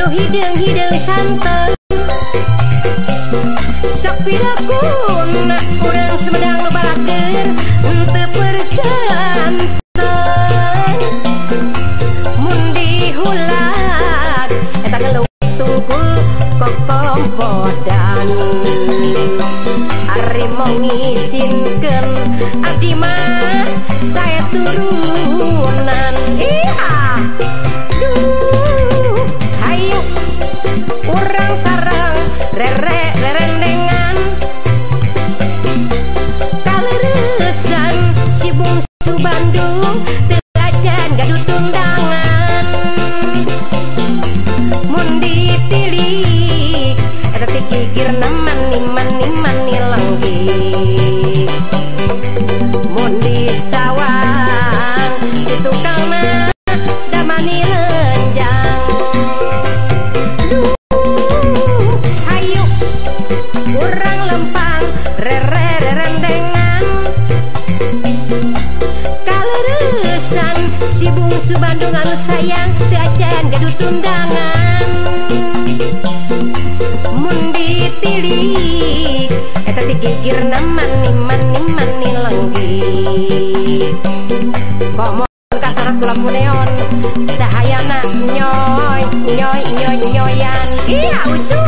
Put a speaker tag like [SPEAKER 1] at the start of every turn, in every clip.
[SPEAKER 1] Nu hideung-hideung santen Sok pidakuna urang Sumedang nu balaker henteu perjanten mun dihulat eta ngeluh tungkul kokompodan Ari mau ngisinkeun abdi mah saya turunan. Iya ditilik Eta tikigirna mani mani mani lenggih Mun disawang Ditukangna da mani lenjang. Duh Hayu Urang lempang Rere rerendengan Kaleresan si bungsu Bandung anu sayang Teacan gadut tundangan ditilik Eta tigigirna mani mani mani lenggih Komon kasarat lampu neon? Cahayana nyoy nyoy nyoy nyoyan. Iya ucu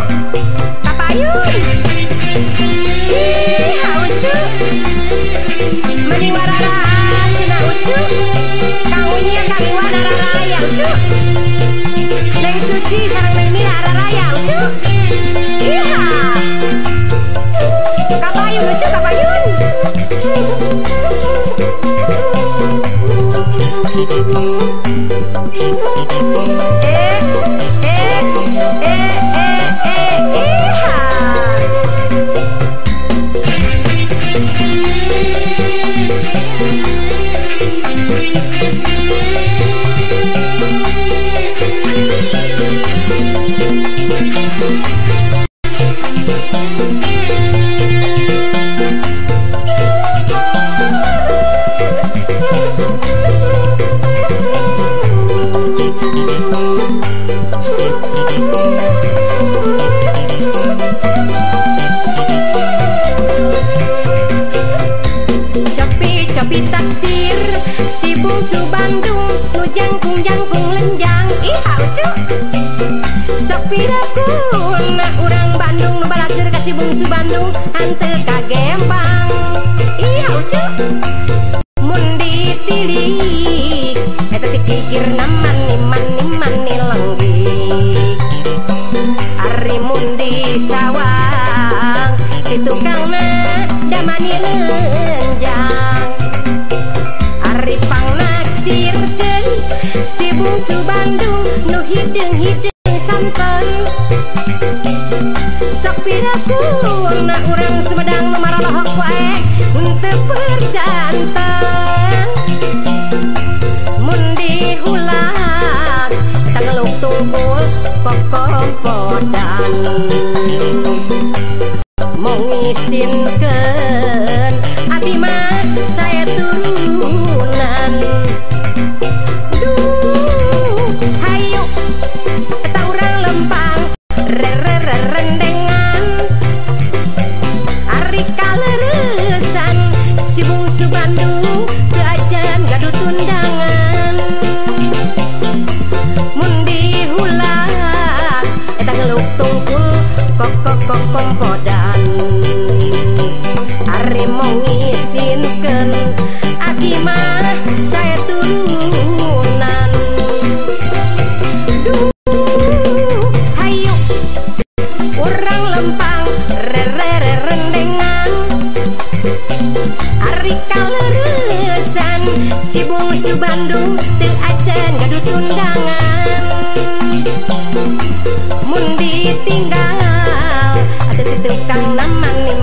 [SPEAKER 1] bungsu Bandung nu jangkung-jangkung lenjang ihau cu sok pirakuna urang Bandung nu balageur ka si bungsu Bandung. Hanteu kagempang ihau cu mun ditilik eta dipikir naman niman niman nilenggik ari mun di sawang di tukangna damani lenjang si bungsu Bandung nu hideung-hideung santen Sok pirakuna urang Sumedang maralohok wae henteu perjanten si Bandung Til Aceh ngadu tundangan Mundi tinggal Ada tukang nama nih